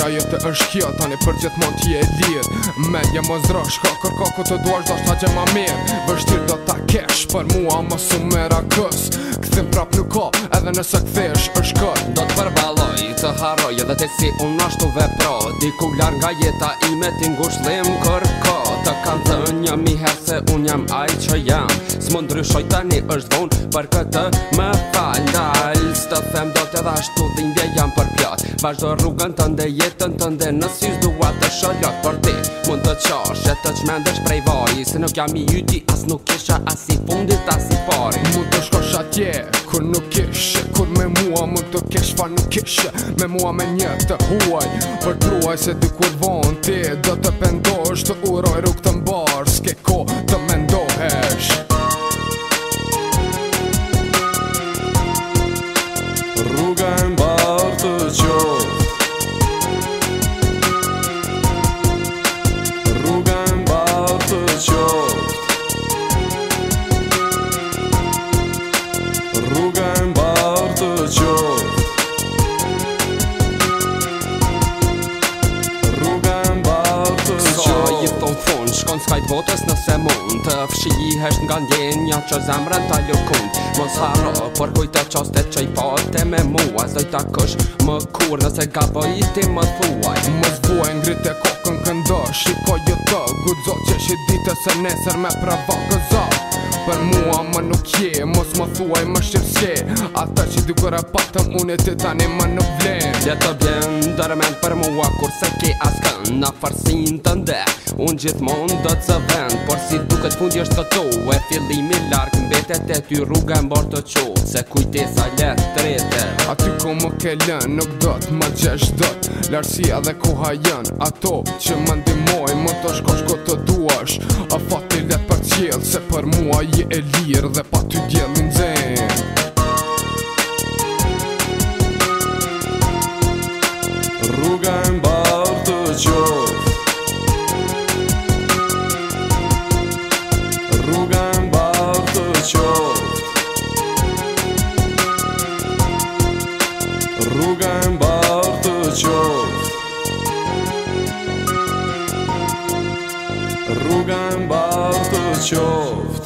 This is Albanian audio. mira jetë është kjo Tani për gjithë mund t'je e dhirë Me jam o zdra shka kërko ku të duash Do shta gjema mirë Vështirë do t'a kesh Për mua më su mera kës Këthim prap nuk ka Edhe nëse këthesh është kërë Do të përbaloj të haroj Edhe të si unë ashtu vepro Diku lar nga jeta ime ti ngush lim kërko Të kanë të një mi herë se unë jam aj që jam Së më ndryshoj tani është vonë Për këtë më falë dalë FM do të dha dhe dhimbje jam për pjatë Vazhdo rrugën të ndë jetën të ndë në sys duha të shëllot për ti Mund të qash e të qmendesh prej vaji Se nuk jam i yti as nuk isha as i fundit as i pari Mund të shkosh atje kur nuk ishe Kur me mua mund të kesh fa nuk ishe Me mua me një të huaj Për truaj se ty kur von ti Do të pendosh të uroj rrug të mbar Ske ko të mendohesh shkon s'kajt botës nëse mund Të fshi i hesht nga ndjen Ja që zemrën ta lukund Mos haro për kuj të qastet që i pate me mua Zdoj ta kësh më kur Nëse ka bëj ti më thuaj Mos buaj ngrit e kokën këndër Shiko ju të gudzo që shi ditë Se nesër me pravokës qe Mos më thuaj më shqip Ata që dy kërë patëm Unë e të tani më në vlem Ja të vlem dërmen për mua Kur se ke aska në farsin të nde Unë gjithmon dë të vend Por si duke të fundi është të to E fillimi larkë mbetet e ty rruga e bërë të qo Se kujtesa letë të rete A ty ku më ke lën Nuk do të më gjesh do të dhe koha jën Ato që më ndimoj Më të shkosh ko duash A Se për mua je e lirë dhe pa ty djelë më zemë Rruga e mbarë të qofë Rruga e mbarë të qofë Rruga e mbarë të qofë Rruga e mbarë Chov